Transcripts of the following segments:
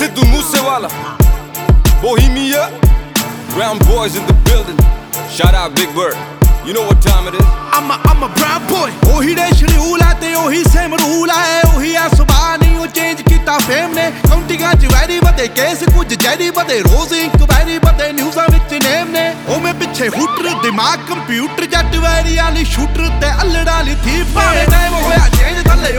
Sidhu Moosewala, Bohemia, Brown Boys in the building. Shout out Big Bird. You know what time it is. I'm a, I'm a brown boy ਉਹੀ ਦੇ schedule ਆ ਤੇ ਉਹੀ same rule ਆ ਉਹੀ ਆ ਸੁਭਾਅ ਨਹੀਂ ਉਹ ਚੇਂਜ ਕੀਤਾ ਫੇਮ ਨੇ ਕਾਉਂਟਿੰਗਾਂ ਚ ਵੈਰੀ ਵਧੇ ਕੇਸ ਕੁਝ ਜੈਰੀ ਵਧੇ ਰੋਜ਼ ਇਨਕੁਆਇਰੀ ਵਧੇ ਨਿਊਜ਼ਾਂ ਵਿੱਚ ਨੇਮ ਨੇ ਉਹ ਮੈਂ ਪਿੱਛੇ ਹੂਟਰ ਦਿਮਾਗ ਕੰਪਿਊਟਰ ਜੱਟ ਵੈਰੀ ਵਾਲੀ ਸ਼ੂਟਰ ਤੇ ਅਲੜਾ ਵਾਲੀ ਥੀਪ ਭਾਵੇਂ ਟਾਈਮ ਹੋਇਆ ਚੇਂਜ ਥੱਲੇ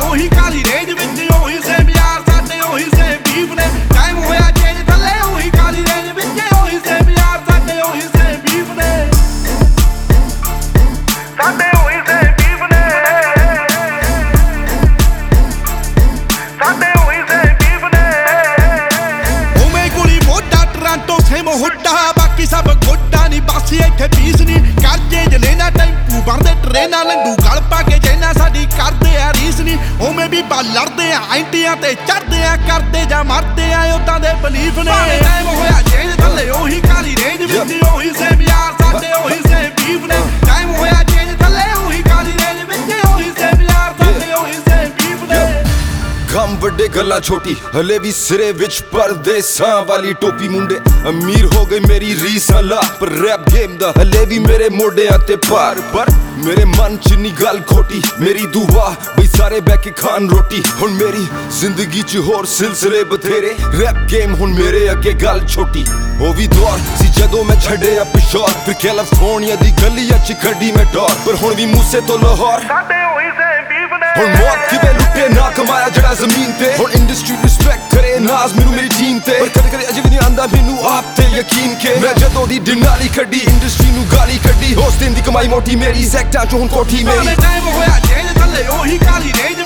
ਲੰਡੂ ਗਲ ਪਾ ਕੇ ਜੈਨਾ ਸਾਡੀ ਕਰਦੇ ਆ ਰੀਸ ਨਹੀਂ ਉਵੇਂ ਵੀ ਬਾ ਲੜਦੇ ਆ ਐਂਟੀਆਂ ਤੇ ਚੜਦੇ ਆ ਕਰਦੇ ਜਾਂ ਮਰਦੇ ਆ ਉਦਾਂ ਦੇ ਬਲੀਫ ਨੇ। ਟਾਈਮ ਹੋਇਆ ਚੇਂਜ ਥੱਲੇ ਉਹੀ ਕਾਲੀ ਰੇਂਜ ਵਿੱਚ ਉਹੀ ਸੇਮ ਯਾਰ ਸਾਡੇ ਉਹੀ ਸੇਮ ਬੀਫ ਨੇ। ਟਾਈਮ ਹੋਇਆ ਚੇਂਜ ਥੱਲੇ ਉਹੀ ਕਾਲੀ ਰੇਂਜ ਵਿੱਚ ਉਹੀ ਸੇਮ ਯਾਰ ਸਾਡੇ ਉਹੀ ਸੇਮ ਬੀਫ ਨੇ। ਗਮ ਵੱਡੇ ਗੱਲਾਂ ਛੋਟੀ ਹਲੇ ਵੀ ਸਿਰੇ ਵਿੱਚ ਪਰਦੇਸਾਂ ਵਾਲੀ ਟੋਪੀ ਮੁੰਡੇ। ਅਮੀਰ ਹੋ ਗਏ ਮੇਰੀ ਰੀਸਾਂ ਲਾ ਪਰ ਰੈਪ ਗੇਮ ਦਾ ਹਲੇ ਵੀ ਮੇਰੇ ਮੋਢਿਆਂ ਤੇ ਭਾਰ ਪਰ ਮੇਰੇ ਮਨ ਚ ਨਹੀਂ ਗੱਲ ਖੋਟੀ ਮੇਰੀ ਦੁਆ ਬਈ ਸਾਰੇ ਬਹਿ ਕੇ ਖਾਣ ਰੋਟੀ। ਹੁਣ ਮੇਰੀ ਜ਼ਿੰਦਗੀ ਚ ਹੋਰ ਸਿਲਸਿਲੇ ਬਥੇਰੇ। ਰੈਪ ਗੇਮ ਹੁਣ ਮੇਰੇ ਅੱਗੇ ਗੱਲ ਛੋਟੀ। ਉਹ ਵੀ ਦੌਰ ਸੀ ਜਦੋਂ ਮੈਂ ਛੱਡਿਆ ਪਿਸ਼ੌਰ। ਫਿਰ ਕੈਲੀਫੋਰਨੀਆ ਦੀ ਗਲੀਆਂ ਚ ਖੱਡੀ ਮੈਂ ਡੋਰ। ਪਰ ਹੁਣ ਵੀ ਮੂਸੇ ਤੋਂ ਲਾਹੌਰ। ਸਾਡੇ ਹੋਈ ਸੇ ਬੀਬ ਨੇ। ਹੁਣ ਮੌਤ ਕਿਵੇਂ ਲੁੱਟੇ ਨਾ ਕਮਾਇਆ ਜਿਹੜਾ ਜ਼ਮੀਨ ਤੇ। ਹੁਣ ਇੰਡਸਟਰੀ ਰਿਸਪੈਕਟ ਕਰੇ ਨਾਜ਼ ਮੈਨੂੰ ਮੇਰੀ ਟੀਮ ਤੇ। ਪਰ ਕਦੇ ਕਦੇ ਅਜੇ ਵੀ ਨਹੀਂ ਆਂਦਾ ਮੈਨੂੰ ਆਪ ਤੇ ਯਕੀਨ ਕੇ ਮੈਂ ਜਦੋਂ ਦੀ ਡਿਨਾਲੀ ਕੱਢੀ ਇੰਡਸਟਰੀ ਨੂੰ ਗਾਲੀ ਕੱਢੀ। ਦਿਨ ਦੀ ਕਮਾਈ ਮੋਟੀ ਮੇਰੀ ਸੈਕਟਾਂ ਚ ਹੁਣ ਕੋਠੀ ਮੇਰੀ। ਟਾਈਮ ਹੋਇਆ ਚੇਂਜ ਥੱਲੇ ਉਹੀ ਕਾਲੀ ਰੇਂਜ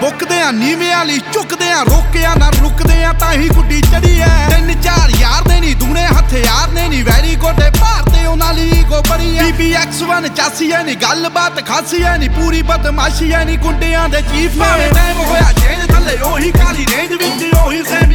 ਬੁੱਕਦੇ ਆ ਨੀਵੇਂ ਵਾਲੀ ਝੁਕਦੇ ਆ, ਰੋਕਿਆ ਨਾ ਰੁਕਦੇ ਆ, ਤਾਂ ਹੀ ਗੁੱਡੀ ਚੜੀ ਐ ਤਿੰਨ ਚਾਰ ਯਾਰ ਦੇ ਨਹੀਂ ਦੁਗਣੇ ਹਥਿਆਰ ਨੇ ਨਹੀਂ ਵੈਰੀ ਗੋਡੇ ਭਾਰਤੇ ਉਹਨਾਂ ਲਈ ਗੋ ਬੜੀ ਐ BBX1 ਚਾਸੀ ਐ ਨਹੀਂ ਗੱਲਬਾਤ ਖਾਸੀ ਐ ਨਹੀਂ ਪੂਰੀ ਬਦਮਾਸ਼ੀ ਐ ਨਹੀਂ ਗੁੰਡਿਆਂ ਦੇ ਚੀਫ ਭਾਵੇਂ ਟਾਈਮ ਹੋਇਆ ਚੇਂਜ ਥੱਲੇ, ਉਹੀ ਕਾਲੀ ਰੇਂਜ ਵਿੱਚ, ਉਹੀ ਸੇਮ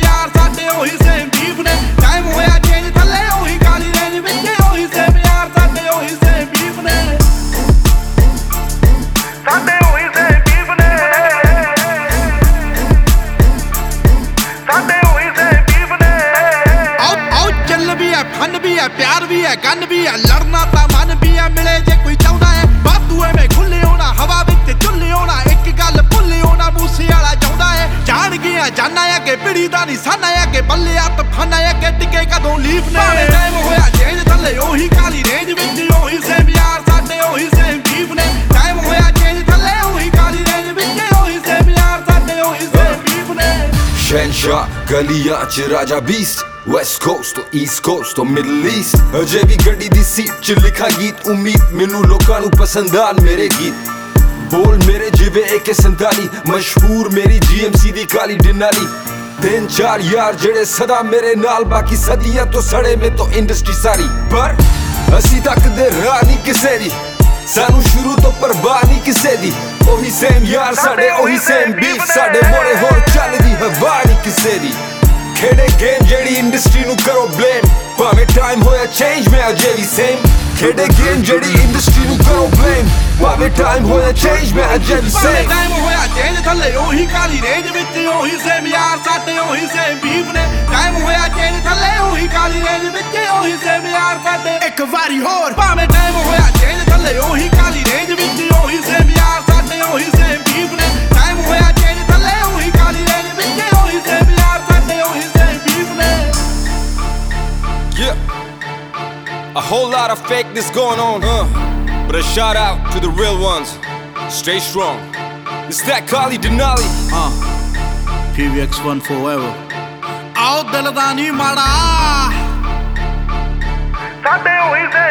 ਵੀ ਹੈ, ਫਨ ਵੀ ਹੈ, ਪਿਆਰ ਵੀ ਹੈ, ਗਨ ਵੀ ਹੈ, ਲੜਨਾ ਤਾਂ ਮਨ ਵੀ ਹੈ, ਮਿਲੇ ਜੇ ਕੋਈ ਚਾਹੁੰਦਾ ਹੈ। ਬਾਤੂ ਐਵੇਂ ਖੁੱਲੇ ਹੋਣਾ ਹਵਾ ਵਿੱਚ ਝੁੱਲੇ ਹੋਣਾ ਇੱਕ ਗੱਲ ਭੁੱਲੇ ਹੋਣਾ ਮੂਸੇ ਵਾਲਾ ਚਾਹੁੰਦਾ ਹੈ। ਜਾਣ ਗਿਆ ਜਾਨਾ ਆ ਕਿ ਪਿੜੀ ਦਾ ਨਹੀਂ ਸਾਨਾ ਆ ਕਿ ਬੱਲੇ ਆ ਤਫਾਨਾ ਆ ਕਿ ਟਿਕੇ ਕਦੋਂ ਲੀਫ ਨੇ। ਟਾਈਮ ਹੋਇਆ ਚੇਂਜ ਥੱਲੇ ਉਹੀ ਕਾਲੀ ਸ਼ਹਿਨਸ਼ਾਹ ਗਲੀਆਂ ਚ ਰਾਜਾ ਬੀਸਟ ਵੈਸਟ ਕੋਸਟ ਤੋਂ ਈਸਟ ਕੋਸਟ ਤੋਂ ਮਿਡਲ ਈਸਟ ਅਜੇ ਵੀ ਗੱਡੀ ਦੀ ਸੀਟ ਚ ਲਿਖਾ ਗੀਤ ਉਮੀਦ ਮੈਨੂੰ ਲੋਕਾਂ ਨੂੰ ਪਸੰਦ ਆਣ ਮੇਰੇ ਗੀਤ। ਬੋਲ ਮੇਰੇ ਜਿਵੇਂ AK47 ਮਸ਼ਹੂਰ ਮੇਰੀ GMC ਦੀ ਕਾਲੀ ਡਿਨਾਲੀ। ਤਿੰਨ ਚਾਰ ਯਾਰ ਜਿਹੜੇ ਸਦਾ ਮੇਰੇ ਨਾਲ ਬਾਕੀ ਸਦੀਆਂ ਤੋਂ ਸੜੇ ਮੇ ਤੋਂ ਇੰਡਸਟਰੀ ਸਾਰੀ। ਪਰ ਅਸੀਂ ਤੱਕਦੇ ਰਾਹ ਨਹੀਂ ਕਿਸੇ ਦੀ। ਸਾਨੂੰ ਸ਼ੁਰੂ ਤੋਂ ਪਰਵਾਹ ਨਹੀਂ ਕਿਸੇ ਦੀ। ਉਹੀ ਸੇਮ ਯਾਰ ਸਾਡੇ ਉਹੀ ਸੇਮ ਬੀਫ ਸਾਡੇ ਮੋੜੇ ਇੰਡਸਟਰੀ ਨੂੰ ਕਰੋ ਬਲੇਮ ਭਾਵੇਂ ਟਾਈਮ ਹੋਇਆ ਚੇਂਜ ਮੈਂ ਅਜੇ ਵੀ ਸੇਮ ਖੇਡੇ ਗੇਮ ਜਿਹੜੀ ਇੰਡਸਟਰੀ ਨੂੰ ਕਰੋ ਬਲੇਮ ਭਾਵੇਂ ਟਾਈਮ ਹੋਇਆ ਚੇਂਜ ਮੈਂ ਅਜੇ ਵੀ ਸੇਮ ਟਾਈਮ ਹੋਇਆ ਚੇਂਜ ਥੱਲੇ ਉਹੀ ਕਾਲੀ ਰੇਂਜ ਵਿੱਚ ਉਹੀ ਸੇਮ ਯਾਰ ਸਾਡੇ ਉਹੀ ਸੇਮ ਬੀਫ ਨੇ। ਟਾਈਮ ਹੋਇਆ ਚੇਂਜ ਥੱਲੇ ਉਹੀ ਕਾਲੀ ਰੇਂਜ ਵਿੱਚ ਉਹੀ ਸੇਮ ਯਾਰ ਸਾਡੇ। ਇੱਕ ਵਾਰੀ ਹੋਰ। ਭਾਵੇਂ ਟਾਈਮ ਹੋਇਆ ਚੇਂਜ ਥੱਲੇ ਉਹੀ A whole lot of fakeness going on, huh? But a shout out to the real ones. Stay strong. It's that Kali Denali. Uh. PVX1 forever. Out the ਦਾ ਨਹੀਂ ਮਾੜਾ ਸਾਡੇ ਹੋਈ ਸੇ